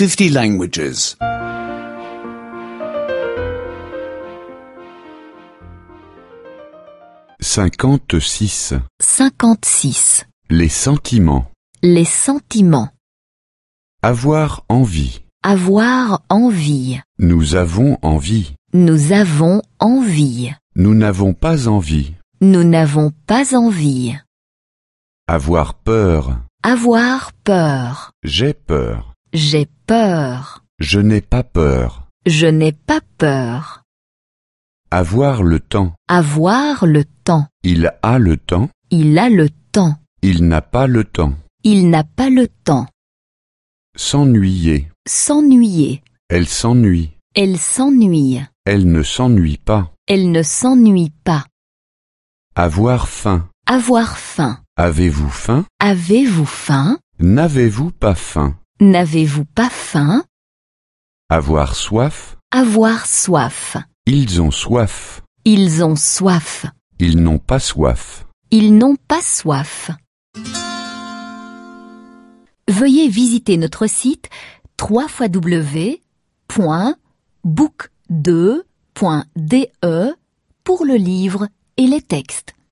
50 languages. 56. 56. Les sentiments. Les sentiments. Avoir envie. Avoir envie. Nous avons envie. Nous avons envie. Nous n'avons pas envie. Nous n'avons pas envie. Avoir peur. Avoir peur. J'ai peur. J'ai peur. Je n'ai pas peur. Je n'ai pas peur. Avoir le temps. Avoir le temps. Il a le temps. Il a le temps. Il n'a pas le temps. Il n'a pas le temps. S'ennuyer. S'ennuyer. Elle s'ennuie. Elle s'ennuie. Elle ne s'ennuie pas. Elle ne s'ennuie pas. Avoir faim. Avoir faim. Avez-vous faim? Avez-vous faim? N'avez-vous pas faim? N'avez-vous pas faim? Avoir soif? Avoir soif. Ils ont soif. Ils ont soif. Ils n'ont pas soif. Ils n'ont pas soif. Veuillez visiter notre site www.book2.de pour le livre et les textes.